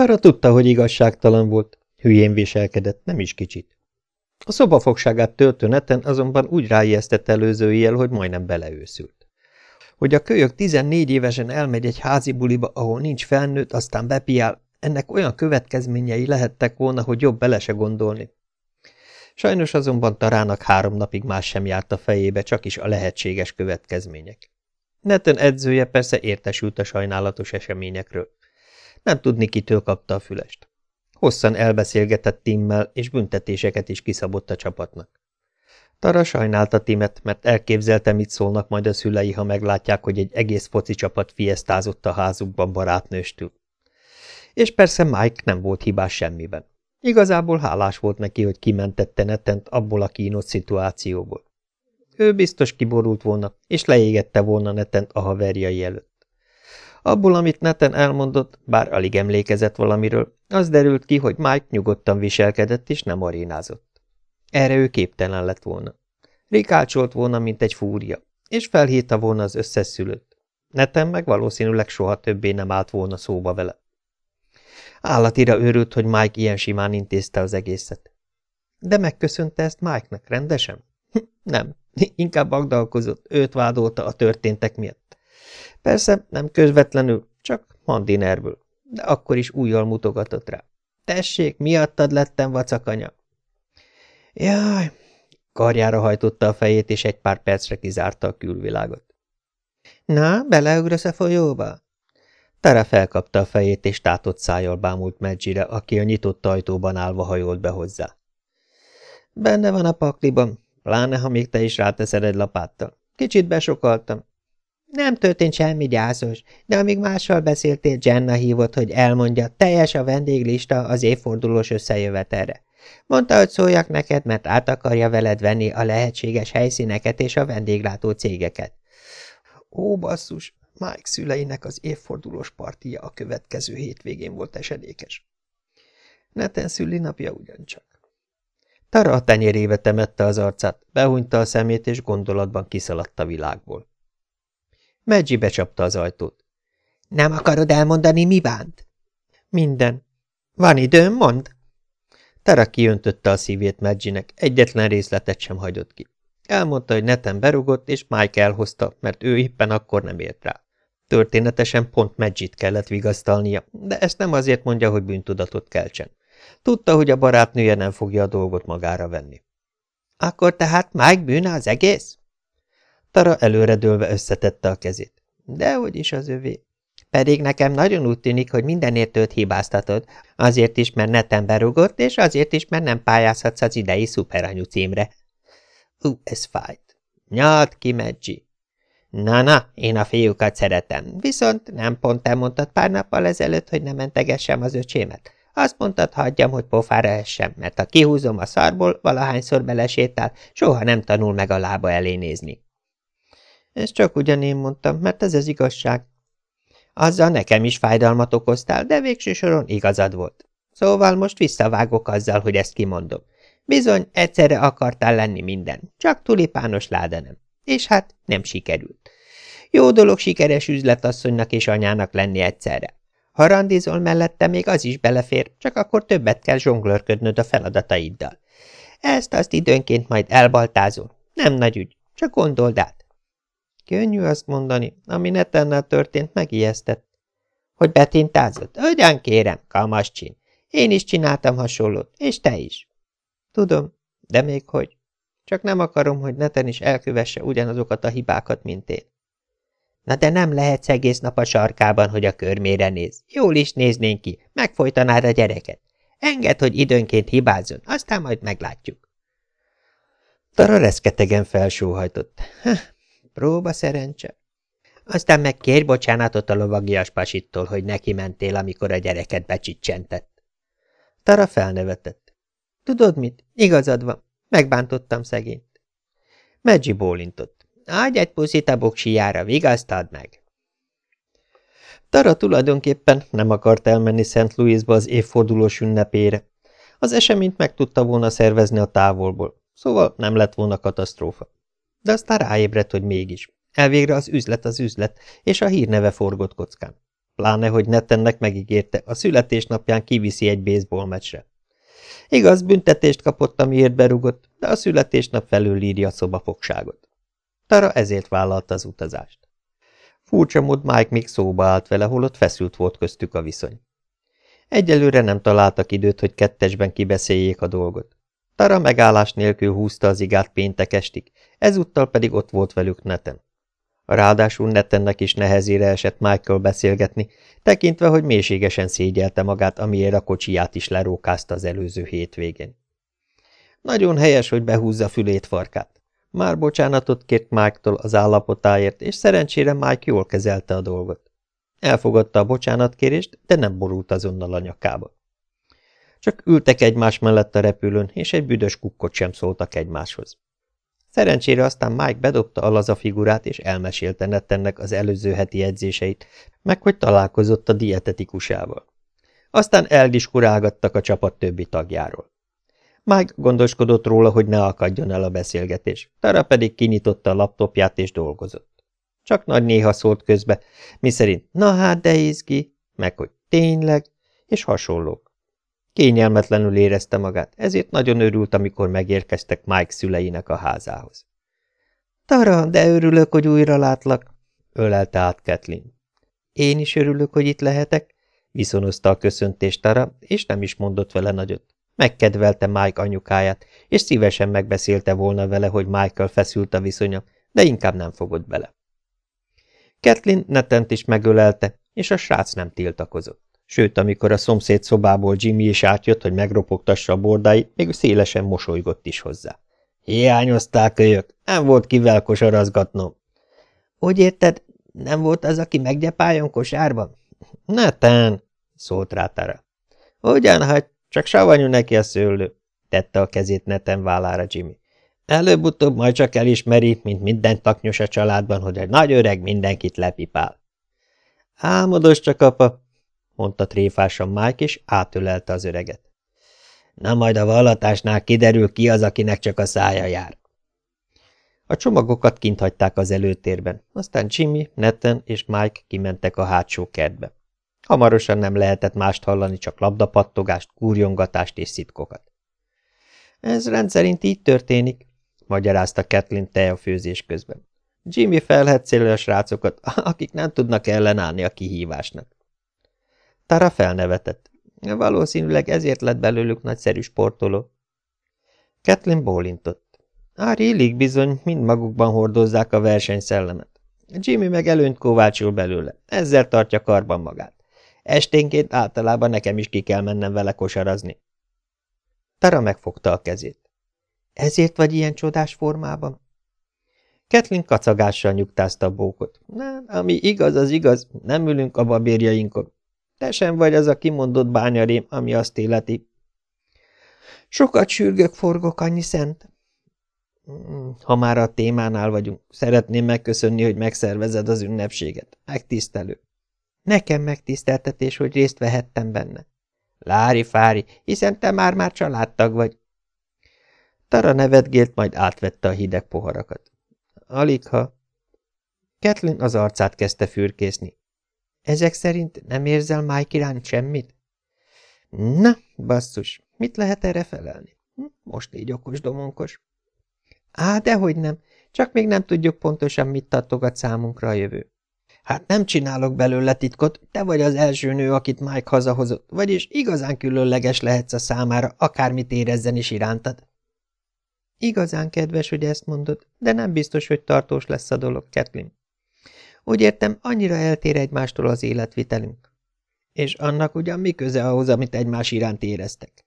Tara tudta, hogy igazságtalan volt, hülyén viselkedett, nem is kicsit. A szobafogságát töltő neten azonban úgy ráijesztett előző éjjel, hogy majdnem beleőszült. Hogy a kölyök 14 évesen elmegy egy házi buliba, ahol nincs felnőtt, aztán bepiál, ennek olyan következményei lehettek volna, hogy jobb bele se gondolni. Sajnos azonban Tarának három napig más sem járt a fejébe, csak is a lehetséges következmények. Neten edzője persze értesült a sajnálatos eseményekről. Nem tudni, kitől kapta a fülest. Hosszan elbeszélgetett Timmel, és büntetéseket is kiszabott a csapatnak. Tara sajnálta Timet, mert elképzelte, mit szólnak majd a szülei, ha meglátják, hogy egy egész foci csapat fiesztázott a házukban barátnőstül. És persze Mike nem volt hibás semmiben. Igazából hálás volt neki, hogy kimentette Netent abból a kínos szituációból. Ő biztos kiborult volna, és leégette volna Netent a haverjai előtt. Abból, amit Neten elmondott, bár alig emlékezett valamiről, az derült ki, hogy Mike nyugodtan viselkedett, és nem arénázott. Erre ő képtelen lett volna. Rikácsolt volna, mint egy fúria, és felhívta volna az összes szülőt. Neten meg valószínűleg soha többé nem állt volna szóba vele. Állatira őrült, hogy Mike ilyen simán intézte az egészet. De megköszönte ezt Mike-nak rendesen? nem, inkább agdalkozott, őt vádolta a történtek miatt. Persze nem közvetlenül, csak mandinerből, de akkor is újjal mutogatott rá. Tessék, miattad lettem vacakanya. Jaj, karjára hajtotta a fejét, és egy pár percre kizárta a külvilágot. Na, beleugrasz a folyóba? Tara felkapta a fejét, és tátott szájjal bámult Medzsire, aki a nyitott ajtóban állva hajolt be hozzá. Benne van a pakliban, pláne, ha még te is ráteszed egy lapáttal. Kicsit besokaltam. Nem történt semmi gyászos, de amíg mással beszéltél, Jenna hívott, hogy elmondja, teljes a vendéglista az évfordulós összejövetelre. Mondta, hogy szóljak neked, mert át akarja veled venni a lehetséges helyszíneket és a vendéglátó cégeket. Ó, basszus, Mike szüleinek az évfordulós partia a következő hétvégén volt esedékes. Neten szülinapja ugyancsak. Tara a tenyerébe temette az arcát, behúnyta a szemét, és gondolatban kiszaladt a világból. Megyi becsapta az ajtót. Nem akarod elmondani, mi bánt? Minden. Van időm, mond? Tara kiöntötte a szívét Megyinek, egyetlen részletet sem hagyott ki. Elmondta, hogy neten berugott, és Mike elhozta, mert ő éppen akkor nem ért rá. Történetesen pont Magit kellett vigasztalnia, de ezt nem azért mondja, hogy bűntudatot keltsen. Tudta, hogy a barátnője nem fogja a dolgot magára venni. Akkor tehát Mike bűne az egész? Tara előredőlve összetette a kezét. Dehogy is az övé. Pedig nekem nagyon úgy tűnik, hogy mindenért őt hibáztatod, azért is, mert neten berugott, és azért is, mert nem pályázhatsz az idei szuperanyu címre. Ú, ez fájt. Nyalt ki, Maggie. Na-na, én a fiúkat szeretem, viszont nem pont te pár nappal ezelőtt, hogy nem mentegessem az öcsémet. Azt mondtad, hagyjam, hogy pofára essem, mert ha kihúzom a szarból, valahányszor belesétál, soha nem tanul meg a lába elé nézni. Ezt csak ugyan én mondtam, mert ez az igazság. Azzal nekem is fájdalmat okoztál, de végső soron igazad volt. Szóval most visszavágok azzal, hogy ezt kimondom. Bizony, egyszerre akartál lenni minden, csak tulipános láda nem. És hát nem sikerült. Jó dolog sikeres üzletasszonynak és anyának lenni egyszerre. Ha randizol mellette, még az is belefér, csak akkor többet kell zsonglőrködnöd a feladataiddal. Ezt azt időnként majd elbaltázol. Nem nagy ügy, csak gondold át. Könnyű azt mondani, ami netennel történt, megijesztett. Hogy betintázott? Ugyan kérem, kamaszcsin. Én is csináltam hasonlót, és te is. Tudom, de még hogy. Csak nem akarom, hogy neten is elkövesse ugyanazokat a hibákat, mint én. Na de nem lehetsz egész nap a sarkában, hogy a körmére néz. Jól is néznénk ki, megfojtanád a gyereket. Engedd, hogy időnként hibázzon, aztán majd meglátjuk. Tara reszketegen felsóhajtott. Próba szerencse. Aztán meg kér bocsánatot a lovagias pasittól, hogy neki mentél, amikor a gyereket becsicsentett. Tara felnevetett. Tudod mit? Igazad van. Megbántottam szegényt. Megyi bólintott. Ágy egy puszit a boksijára, vigasztad meg. Tara tulajdonképpen nem akart elmenni St. Louisba az évfordulós ünnepére. Az eseményt meg tudta volna szervezni a távolból, szóval nem lett volna katasztrófa. De aztán ráébredt, hogy mégis. Elvégre az üzlet az üzlet, és a hírneve forgott kockán. pláne, hogy Nettennek megígérte, a születésnapján kiviszi egy baseball meccsre. Igaz, büntetést kapott, amiért berugott, de a születésnap felül írja a szobafogságot. Tara ezért vállalta az utazást. Furcsa mód Mike még szóba állt vele, holott feszült volt köztük a viszony. Egyelőre nem találtak időt, hogy kettesben kibeszéljék a dolgot. Tara megállás nélkül húzta az igát péntek estig, ezúttal pedig ott volt velük neten. Ráadásul Netennek is nehezére esett Michael beszélgetni, tekintve, hogy mélységesen szégyelte magát, amiért a kocsiját is lerókázta az előző hétvégén. Nagyon helyes, hogy behúzza fülét farkát. Már bocsánatot kért Mike-tól az állapotáért, és szerencsére Mike jól kezelte a dolgot. Elfogadta a bocsánatkérést, de nem borult azonnal a nyakába. Csak ültek egymás mellett a repülőn, és egy büdös kukkot sem szóltak egymáshoz. Szerencsére aztán Mike bedobta a laza figurát, és elmesélte Nettennek az előző heti edzéseit, meg hogy találkozott a dietetikusával. Aztán eldiskurálgattak a csapat többi tagjáról. Mike gondoskodott róla, hogy ne akadjon el a beszélgetés, Tara pedig kinyitotta a laptopját és dolgozott. Csak nagy néha szólt közbe, miszerint na hát de izgi, meg hogy tényleg, és hasonlók. Kényelmetlenül érezte magát, ezért nagyon örült, amikor megérkeztek Mike szüleinek a házához. – Tara, de örülök, hogy újra látlak! – ölelte át Kathleen. – Én is örülök, hogy itt lehetek – viszonozta a köszöntést Tara, és nem is mondott vele nagyot. Megkedvelte Mike anyukáját, és szívesen megbeszélte volna vele, hogy Michael feszült a viszonya, de inkább nem fogott bele. Kathleen netent is megölelte, és a srác nem tiltakozott. Sőt, amikor a szomszéd szobából Jimmy is átjött, hogy megropogtassa a bordáit, még szélesen mosolygott is hozzá. Hiányozták ők, nem volt kivel kosarazgatnom. Úgy érted, nem volt az, aki meggyepáljon kosárban? Neten, szólt rá Tara. Ugyan, hát csak savanyú neki a szőlő, tette a kezét neten vállára Jimmy. Előbb-utóbb majd csak elismeri, mint minden taknyos a családban, hogy egy nagy öreg mindenkit lepipál. Álmodos csak, apa, mondta tréfásan Mike, és átölelte az öreget. Na majd a vallatásnál kiderül ki az, akinek csak a szája jár. A csomagokat kint hagyták az előtérben, aztán Jimmy, Netten és Mike kimentek a hátsó kertbe. Hamarosan nem lehetett mást hallani, csak labdapattogást, kúrjongatást és szitkokat. Ez rendszerint így történik, magyarázta Kathleen te a főzés közben. Jimmy felhetszéli a srácokat, akik nem tudnak ellenállni a kihívásnak. Tara felnevetett. Valószínűleg ezért lett belőlük nagyszerű sportoló. Kathleen bólintott. Á, rélig bizony, mind magukban hordozzák a versenyszellemet. Jimmy meg előnyt kovácsul belőle, ezzel tartja karban magát. Esténként általában nekem is ki kell mennem vele kosarazni. Tara megfogta a kezét. Ezért vagy ilyen csodás formában? Kathleen kacagással nyugtázta a bókot. Na, ami igaz, az igaz, nem ülünk a babérjainkon. Te sem vagy az a kimondott bányarém, ami azt életi. Sokat sürgök, forgok, annyi szent. Hmm, ha már a témánál vagyunk, szeretném megköszönni, hogy megszervezed az ünnepséget. Megtisztelő. Nekem megtiszteltetés, hogy részt vehettem benne. Lári fári, hiszen te már-már családtag vagy. Tara nevetgélt, majd átvette a hideg poharakat. Alig ha. Kathleen az arcát kezdte fürkészni. Ezek szerint nem érzel Mike iránt semmit? Na, basszus, mit lehet erre felelni? Hm, most így okos domonkos. Á, dehogy nem, csak még nem tudjuk pontosan, mit tartogat számunkra a jövő. Hát nem csinálok belőle titkot, te vagy az első nő, akit Mike hazahozott, vagyis igazán különleges lehetsz a számára, akármit érezzen is irántad. Igazán kedves, hogy ezt mondod, de nem biztos, hogy tartós lesz a dolog, Kathleen. Úgy értem, annyira eltér egymástól az életvitelünk. És annak ugyan mi köze ahhoz, amit egymás iránt éreztek?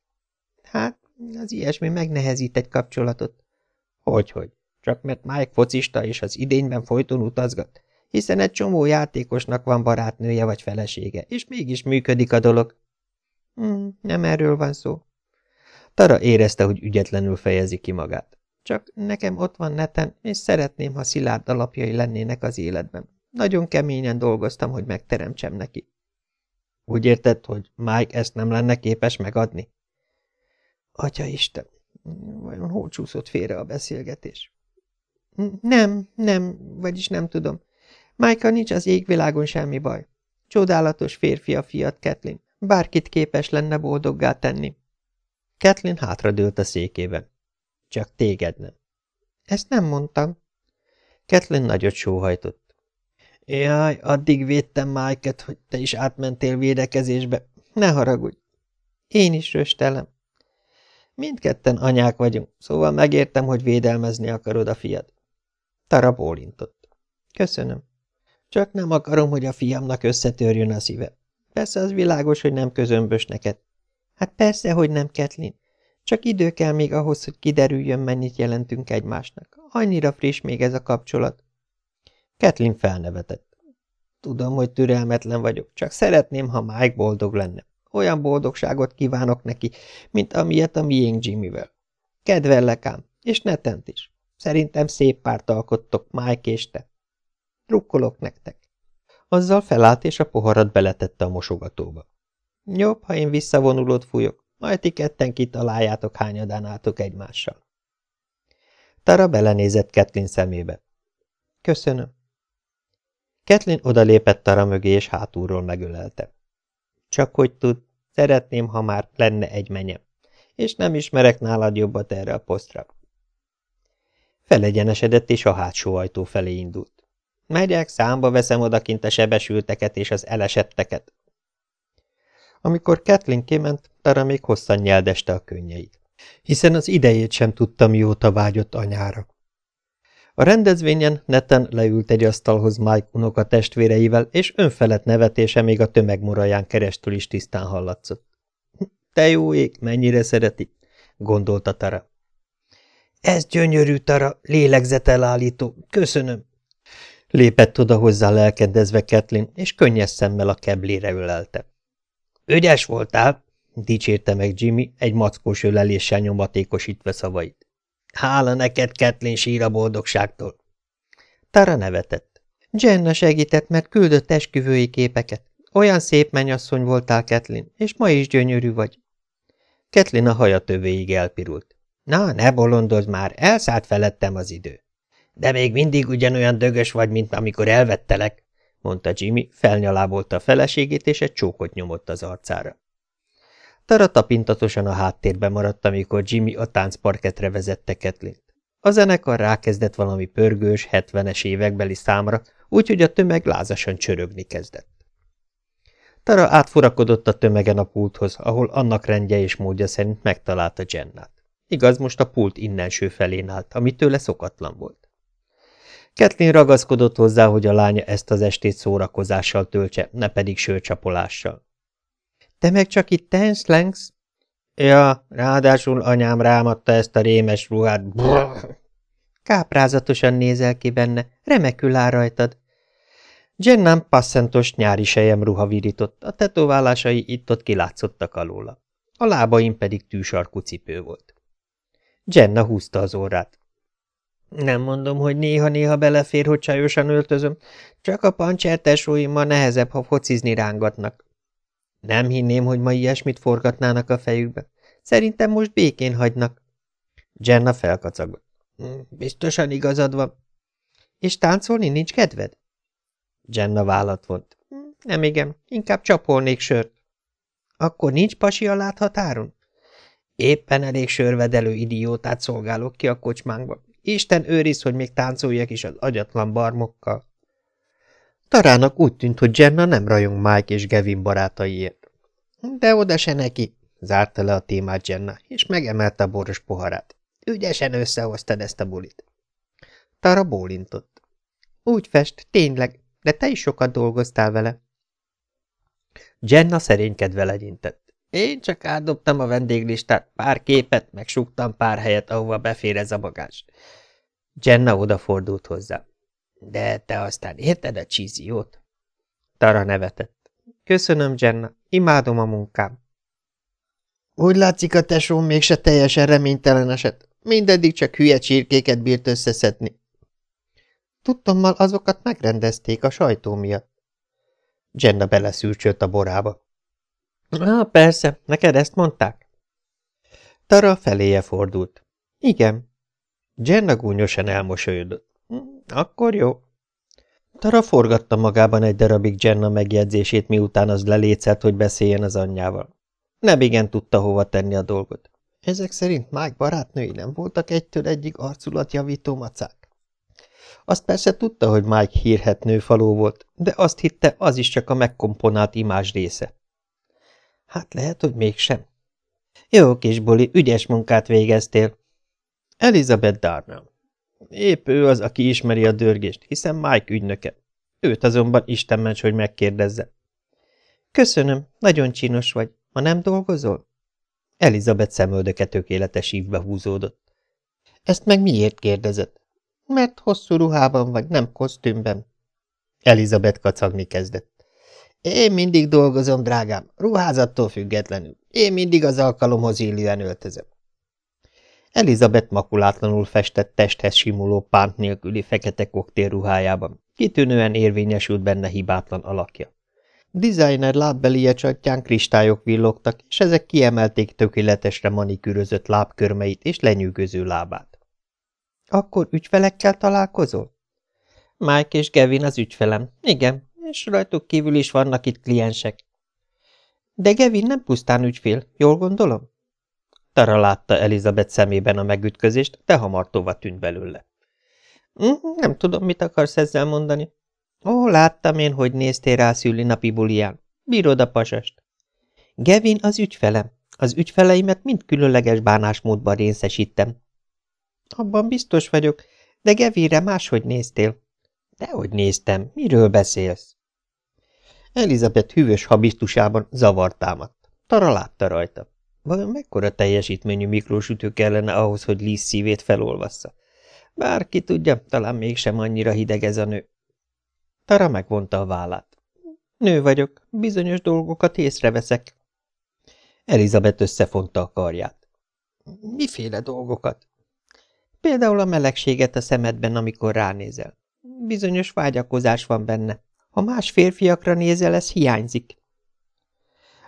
Hát, az ilyesmi megnehezít egy kapcsolatot. Hogyhogy, csak mert Mike focista és az idényben folyton utazgat, hiszen egy csomó játékosnak van barátnője vagy felesége, és mégis működik a dolog. Hmm, nem erről van szó. Tara érezte, hogy ügyetlenül fejezi ki magát. Csak nekem ott van neten, és szeretném, ha szilárd alapjai lennének az életben. Nagyon keményen dolgoztam, hogy megteremtsem neki. Úgy érted, hogy Mike ezt nem lenne képes megadni? Atya Isten, vajon hol csúszott félre a beszélgetés? Nem, nem, vagyis nem tudom. Mike nincs az égvilágon semmi baj. Csodálatos férfi a fiat, Kathleen. Bárkit képes lenne boldoggá tenni. Kathleen hátradőlt a székében. Csak téged nem. Ezt nem mondtam. Kathleen nagyot sóhajtott. Jaj, addig védtem Mike-et, hogy te is átmentél védekezésbe. Ne haragudj. Én is röstelem. Mindketten anyák vagyunk, szóval megértem, hogy védelmezni akarod a fiad. Tara bólintott. Köszönöm. Csak nem akarom, hogy a fiamnak összetörjön a szíve. Persze az világos, hogy nem közömbös neked. Hát persze, hogy nem, Ketlin. Csak idő kell még ahhoz, hogy kiderüljön, mennyit jelentünk egymásnak. Annyira friss még ez a kapcsolat. Ketlin felnevetett. Tudom, hogy türelmetlen vagyok, csak szeretném, ha Mike boldog lenne. Olyan boldogságot kívánok neki, mint amilyet a miénk Jimmyvel. Kedvellek ám, és netent is. Szerintem szép párt alkottok, Mike és te. Drukkolok nektek. Azzal felállt, és a poharat beletette a mosogatóba. Jobb, ha én visszavonulót fújok, majd ti ketten kitaláljátok, hányadán álltok egymással. Tara belenézett Ketlin szemébe. Köszönöm. Ketlin odalépett Tara mögé, és hátulról megölelte. Csak hogy tud, szeretném, ha már lenne egy menyem, és nem ismerek nálad jobbat erre a posztra. Felegyenesedett, és a hátsó ajtó felé indult. Megyek, számba veszem odakint a sebesülteket és az elesetteket. Amikor Kathleen kiment, Tara még hosszan nyeldeste a könnyeit, hiszen az idejét sem tudta, mióta vágyott anyára. A rendezvényen neten leült egy asztalhoz Mike unoka testvéreivel, és önfelett nevetése még a tömegmuraján keresztül is tisztán hallatszott. Te jó ég, mennyire szereti, gondolta Tara. Ez gyönyörű, Tara, lélegzetelállító, köszönöm. Lépett oda hozzá lelkedezve Ketlin, és könnyes szemmel a keblére ölelte. Ügyes voltál, dicsérte meg Jimmy, egy mackós öleléssel nyomatékosítva szavait. Hála neked, Ketlin, sír a boldogságtól. Tara nevetett. Jenna segített, mert küldött esküvői képeket. Olyan szép mennyasszony voltál, Ketlin, és ma is gyönyörű vagy. Ketlin a haja tövéig elpirult. Na, ne bolondozz már, elszállt felettem az idő. De még mindig ugyanolyan dögös vagy, mint amikor elvettelek, mondta Jimmy, felnyalábolta a feleségét, és egy csókot nyomott az arcára. Tara tapintatosan a háttérbe maradt, amikor Jimmy a táncparketre vezette Ketlint. A zenekar rákezdett valami pörgős, hetvenes évekbeli számra, úgyhogy a tömeg lázasan csörögni kezdett. Tara átfurakodott a tömegen a pulthoz, ahol annak rendje és módja szerint megtalálta Jennát. Igaz, most a pult innenső felén állt, ami tőle szokatlan volt. Ketlin ragaszkodott hozzá, hogy a lánya ezt az estét szórakozással töltse, ne pedig sörcsapolással. Te meg csak itt tensz, lengsz? Ja, ráadásul anyám rámadta ezt a rémes ruhát. Brrr. Káprázatosan nézel ki benne, remekül áll rajtad. Jennám passzentos nyári sejem ruha virított, a tetoválásai itt-ott kilátszottak alóla. A lábaim pedig tűsarkú cipő volt. Jenna húzta az órát. Nem mondom, hogy néha-néha belefér, hogy csajosan öltözöm, csak a pancsertesóimmal nehezebb, ha focizni rángatnak. Nem hinném, hogy ma ilyesmit forgatnának a fejükbe. Szerintem most békén hagynak. Jenna felkacagott. Hm, biztosan igazad van. És táncolni nincs kedved? Jenna vállat vont. Hm, nem igen, inkább csapolnék sört. Akkor nincs pasi a láthatáron? Éppen elég sörvedelő idiótát szolgálok ki a kocsmánkba. Isten őriz, hogy még táncoljak is az agyatlan barmokkal. Tarának úgy tűnt, hogy Jenna nem rajong Mike és Gavin barátaiért. De oda se neki, zárta le a témát Jenna, és megemelte a boros poharát. Ügyesen összehoztad ezt a bulit. Tara bólintott. Úgy fest, tényleg, de te is sokat dolgoztál vele. Jenna szerénykedve legyintett. Én csak átdobtam a vendéglistát, pár képet, meg pár helyet, ahova befér ez a bagás. Jenna odafordult hozzá. De te aztán érted a csíziót? Tara nevetett. Köszönöm, Jenna. Imádom a munkám. Úgy látszik, a tesóm mégse teljesen reménytelen eset. Mindeddig csak hülye csirkéket bírt összeszedni. Tudtommal azokat megrendezték a sajtó miatt. Jenna beleszűrcsölt a borába. Ah, persze, neked ezt mondták? Tara feléje fordult. Igen. Jenna gúnyosan elmosolyodott. Akkor jó. Tara forgatta magában egy darabig Jenna megjegyzését, miután az lelécelt, hogy beszéljen az anyjával. Nem igen tudta hova tenni a dolgot. Ezek szerint Mike barátnői nem voltak egytől egyik arculatjavító macák. Azt persze tudta, hogy Mike hírhet nőfaló volt, de azt hitte, az is csak a megkomponált imázs része. Hát lehet, hogy mégsem. Jó kis buli, ügyes munkát végeztél. Elizabeth Darnell. Épp ő az, aki ismeri a dörgést, hiszen Mike ügynöke. Őt azonban Isten ments, hogy megkérdezze. Köszönöm, nagyon csinos vagy. Ma nem dolgozol? Elizabeth szemöldöke tökéletes ívbe húzódott. Ezt meg miért kérdezett? Mert hosszú ruhában vagy, nem kosztümben. Elizabeth kacagni kezdett. Én mindig dolgozom, drágám, ruházattól függetlenül. Én mindig az alkalomhoz illően öltözöm. Elizabeth makulátlanul festett testhez simuló pánt nélküli fekete koktélruhájában. Kitűnően érvényesült benne hibátlan alakja. Designer lábbeli csatján kristályok villogtak, és ezek kiemelték tökéletesre manikűrözött lábkörmeit és lenyűgöző lábát. Akkor ügyfelekkel találkozol? Mike és Gavin az ügyfelem. Igen, és rajtuk kívül is vannak itt kliensek. De Gavin nem pusztán ügyfél, jól gondolom? Tara látta Elizabeth szemében a megütközést, de hamar tova tűnt belőle. Hm, nem tudom, mit akarsz ezzel mondani. Ó, láttam én, hogy néztél rá napi bulián. Bírod a pasast. Gevin az ügyfelem. Az ügyfeleimet mind különleges bánásmódban részesítem. Abban biztos vagyok, de Gevinre máshogy néztél. Dehogy néztem, miről beszélsz? Elizabeth hűvös habiztusában zavart támadt. Tara látta rajta. Vajon mekkora teljesítményű mikrosütő kellene ahhoz, hogy Liz szívét felolvassza? Bárki tudja, talán mégsem annyira hideg ez a nő. Tara megvonta a vállát. Nő vagyok, bizonyos dolgokat észreveszek. Elizabeth összefonta a karját. Miféle dolgokat? Például a melegséget a szemedben, amikor ránézel. Bizonyos vágyakozás van benne. Ha más férfiakra nézel, ez hiányzik.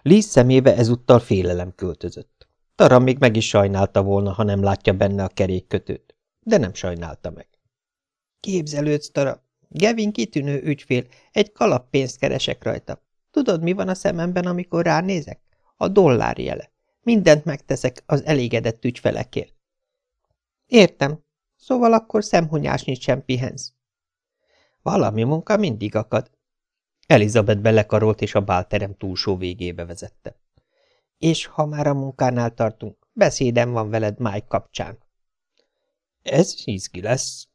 Liz szemébe ezúttal félelem költözött. Tara még meg is sajnálta volna, ha nem látja benne a kerékkötőt, de nem sajnálta meg. Képzelődsz, Tara, Gevin kitűnő ügyfél, egy kalap pénzt keresek rajta. Tudod, mi van a szememben, amikor ránézek? A dollár jele. Mindent megteszek az elégedett ügyfelekért. Értem. Szóval akkor szemhunyásnyit sem pihensz. Valami munka mindig akad. Elizabeth belekarolt, és a bálterem túlsó végébe vezette. És ha már a munkánál tartunk, beszédem van veled Mike kapcsán. Ez izgi lesz,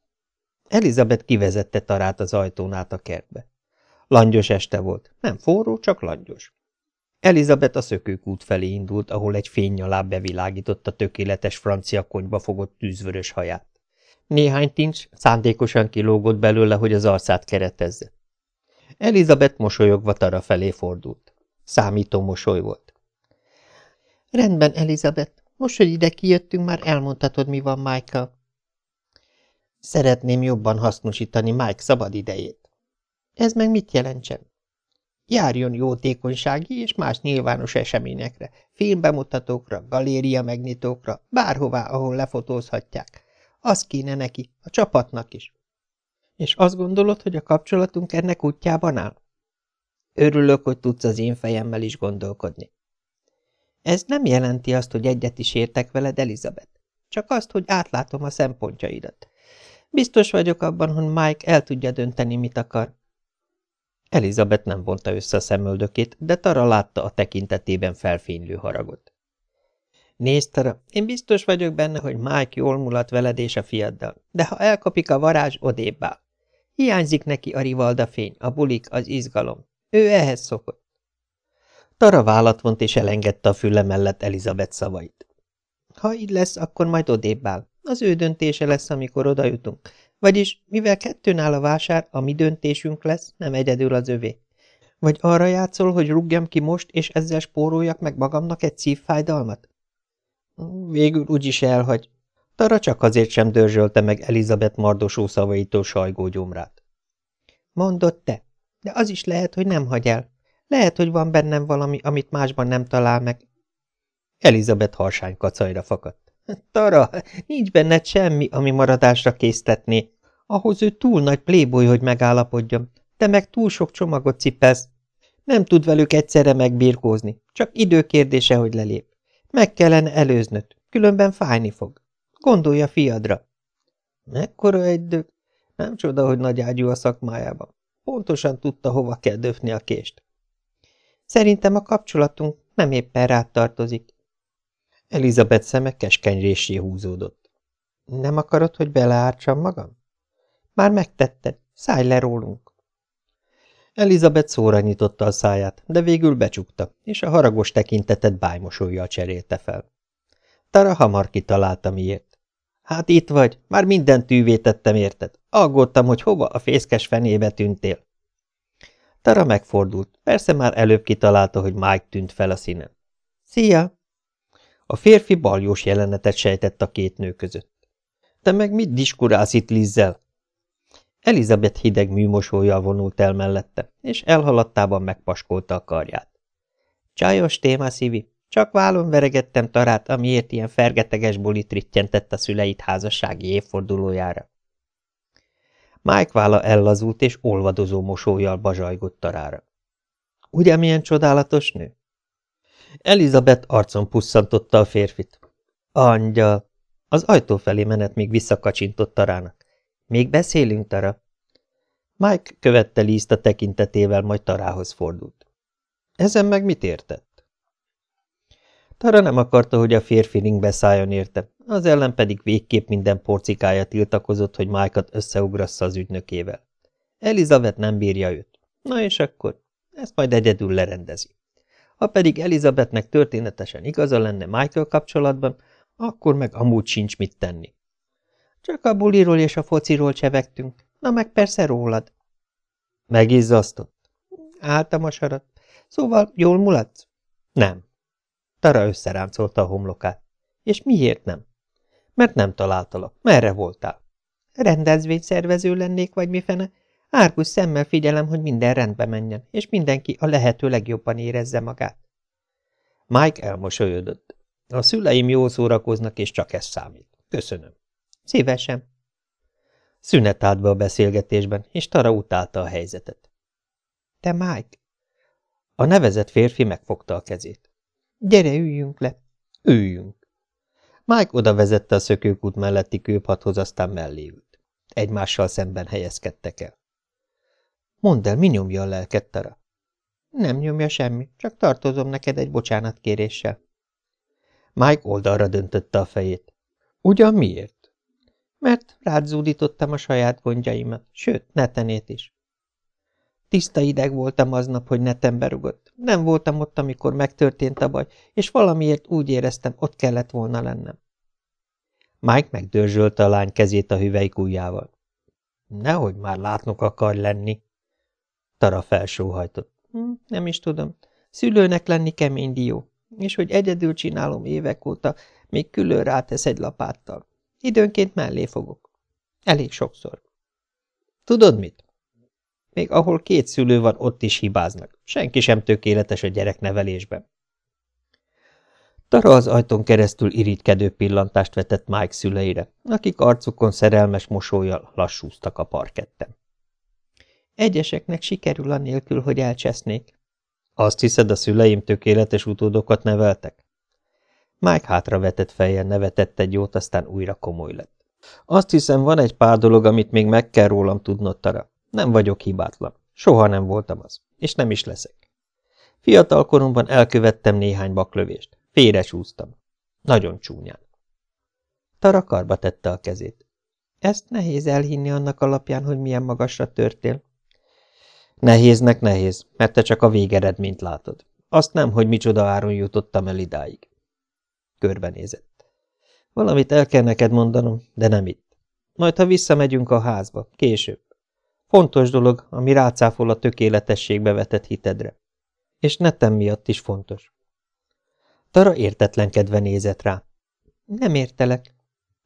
Elizabeth kivezette Tarát az ajtón át a kertbe. Langyos este volt, nem forró, csak langyos. Elizabeth a szökőkút felé indult, ahol egy fénynyalá bevilágította tökéletes francia konyba fogott tűzvörös haját. Néhány tincs szándékosan kilógott belőle, hogy az arcát keretezze. Elizabeth mosolyogva Tara felé fordult. Számító mosoly volt. Rendben, Elizabeth, most, hogy ide kijöttünk, már elmondhatod, mi van Michael. Szeretném jobban hasznosítani Mike szabad idejét. Ez meg mit jelentsen? Járjon jótékonysági és más nyilvános eseményekre, filmbemutatókra, galéria megnyitókra, bárhová, ahol lefotózhatják. Az kéne neki, a csapatnak is. És azt gondolod, hogy a kapcsolatunk ennek útjában áll? Örülök, hogy tudsz az én fejemmel is gondolkodni. Ez nem jelenti azt, hogy egyet is értek veled, Elizabeth. Csak azt, hogy átlátom a szempontjaidat. Biztos vagyok abban, hogy Mike el tudja dönteni, mit akar. Elizabeth nem vonta össze a szemöldökét, de Tara látta a tekintetében felfénylő haragot. Nézd, Tara, én biztos vagyok benne, hogy Mike jól mulat veled és a fiaddal, de ha elkapik a varázs, odébb áll. Hiányzik neki a rivalda fény, a bulik, az izgalom. Ő ehhez szokott. Tara vállat vont és elengedte a füle mellett Elizabeth szavait. Ha így lesz, akkor majd odébb áll. Az ő döntése lesz, amikor oda jutunk. Vagyis, mivel kettőn áll a vásár, a mi döntésünk lesz, nem egyedül az övé. Vagy arra játszol, hogy rúgjam ki most, és ezzel spóroljak meg magamnak egy szívfájdalmat? Végül úgyis elhagy. Tara csak azért sem dörzsölte meg Elizabeth mardosó szavaitól sajgó gyomrát. Mondott te, de az is lehet, hogy nem hagy el. Lehet, hogy van bennem valami, amit másban nem talál meg. Elizabeth harsány kacajra fakadt. Tara, nincs benned semmi, ami maradásra késztetné. Ahhoz ő túl nagy pléboly, hogy megállapodjon, te meg túl sok csomagot cipelsz. Nem tud velük egyszerre megbírkózni, csak időkérdése, hogy lelép. Meg kellene előznöd, különben fájni fog. Gondolja fiadra. Mekkora egy dög... Nem csoda, hogy nagy ágyú a szakmájában. Pontosan tudta, hova kell döfni a kést. Szerintem a kapcsolatunk nem éppen rád tartozik. Elizabeth szeme keskeny résé húzódott. Nem akarod, hogy beleártsam magam? Már megtetted, szállj le rólunk. Elizabeth szóra nyitotta a száját, de végül becsukta, és a haragos tekintetet bájmosolyjal cserélte fel. Tara hamar kitalálta miért. Hát itt vagy, már minden tűvé tettem érted. Aggódtam, hogy hova a fészkes fenébe tűntél. Tara megfordult, persze már előbb kitalálta, hogy Mike tűnt fel a színen. Szia! A férfi baljós jelenetet sejtett a két nő között. Te meg mit diskurálsz itt Lizzel? Elizabeth hideg műmosójjal vonult el mellette, és elhaladtában megpaskolta a karját. Csajos téma, Szivi. Csak vállon veregettem Tarát, amiért ilyen fergeteges bulit rittyentett a szüleit házassági évfordulójára. Mike válla ellazult, és olvadozó mosójjal bazsajgott Tarára. Ugye milyen csodálatos nő? Elizabeth arcon pusszantotta a férfit. Angyal! Az ajtó felé menet még visszakacsintott Tarának. Még beszélünk, Tara? Mike követte Lízt a tekintetével, majd Tarához fordult. Ezen meg mit értett? Tara nem akarta, hogy a férfi ring beszálljon érte, az ellen pedig végképp minden porcikája tiltakozott, hogy Mike-ot összeugrassza az ügynökével. Elizabeth nem bírja őt. Na és akkor? Ezt majd egyedül lerendezi. Ha pedig Elizabethnek történetesen igaza lenne Michael kapcsolatban, akkor meg amúgy sincs mit tenni. Csak a buliról és a fociról csevegtünk, na meg persze rólad. Megizzasztott. Álltam a sarat. Szóval jól mulatsz? Nem. Tara összeráncolta a homlokát. És miért nem? Mert nem találtalak. Merre voltál? Rendezvényszervező lennék, vagy mifene? Árgus szemmel figyelem, hogy minden rendbe menjen, és mindenki a lehető legjobban érezze magát. Mike elmosolyodott. A szüleim jól szórakoznak, és csak ez számít. Köszönöm. Szívesen. Szünet állt be a beszélgetésben, és Tara utálta a helyzetet. Te, Mike? A nevezett férfi megfogta a kezét. Gyere, üljünk le. Üljünk. Mike oda vezette a szökőkút melletti kőpadhoz, aztán mellé ült. Egymással szemben helyezkedtek el. Mondd el, mi nyomja a lelket, Tara? Nem nyomja semmi, csak tartozom neked egy bocsánatkéréssel. Mike oldalra döntötte a fejét. Ugyan miért? mert rád zúdítottam a saját gondjaimat, sőt, netenét is. Tiszta ideg voltam aznap, hogy netem berugott. Nem voltam ott, amikor megtörtént a baj, és valamiért úgy éreztem, ott kellett volna lennem. Mike megdörzsölte a lány kezét a hüvelykújjával. Nehogy már látnok akar lenni. Tara felsóhajtott. Hm, nem is tudom. Szülőnek lenni kemény dió, és hogy egyedül csinálom évek óta, még külön rátesz egy lapáttal. Időnként mellé fogok. Elég sokszor. Tudod mit? Még ahol két szülő van, ott is hibáznak. Senki sem tökéletes a gyereknevelésben. Tara az ajtón keresztül irítkedő pillantást vetett Mike szüleire, akik arcukon szerelmes mosolyjal lassúztak a parketten. Egyeseknek sikerül anélkül, hogy elcsesznék. Azt hiszed, a szüleim tökéletes utódokat neveltek? Mike hátravetett fejjel nevetett egy jót, aztán újra komoly lett. Azt hiszem, van egy pár dolog, amit még meg kell rólam tudnod, Tara. Nem vagyok hibátlan. Soha nem voltam az. És nem is leszek. Fiatal koromban elkövettem néhány baklövést. Félresúztam. Nagyon csúnyán. Tara karba tette a kezét. Ezt nehéz elhinni annak alapján, hogy milyen magasra törtél. Nehéznek nehéz, mert te csak a végeredményt látod. Azt nem, hogy micsoda áron jutottam el idáig. Körbenézett. Valamit el kell neked mondanom, de nem itt. Majd, ha visszamegyünk a házba, később. Fontos dolog, ami rácáfol a tökéletességbe vetett hitedre. És netem miatt is fontos. Tara értetlenkedve nézett rá. Nem értelek.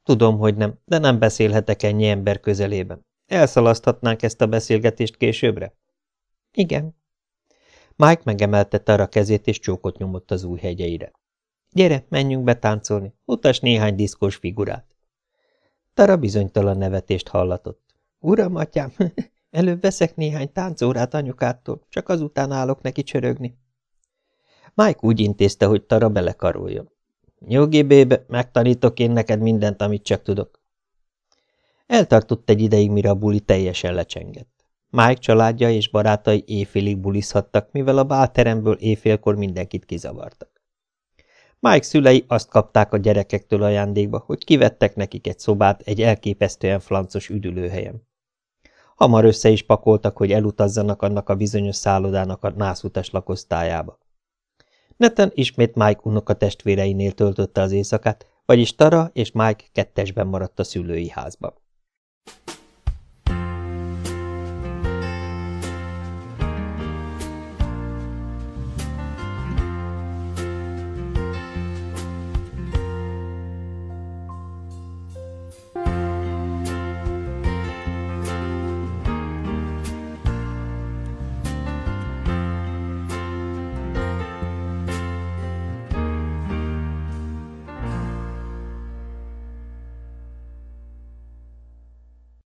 Tudom, hogy nem, de nem beszélhetek ennyi ember közelében. Elszalaszthatnánk ezt a beszélgetést későbbre? Igen. Mike megemelte Tara kezét, és csókot nyomott az új hegyeire. Gyere, menjünk betáncolni, utas néhány diszkós figurát. Tara bizonytalan nevetést hallatott. Uram, atyám, előbb veszek néhány táncórát anyukától, csak azután állok neki csörögni. Mike úgy intézte, hogy Tara belekaroljon. Nyugi, bébe, megtanítok én neked mindent, amit csak tudok. Eltartott egy ideig, mire a buli teljesen lecsengett. Mike családja és barátai éjfélig bulizhattak, mivel a bálteremből éjfélkor mindenkit kizavartak. Mike szülei azt kapták a gyerekektől ajándékba, hogy kivettek nekik egy szobát egy elképesztően flancos üdülőhelyen. Hamar össze is pakoltak, hogy elutazzanak annak a bizonyos szállodának a nászutas lakosztályába. Neten ismét Mike unoka testvéreinél töltötte az éjszakát, vagyis Tara és Mike kettesben maradt a szülői házba.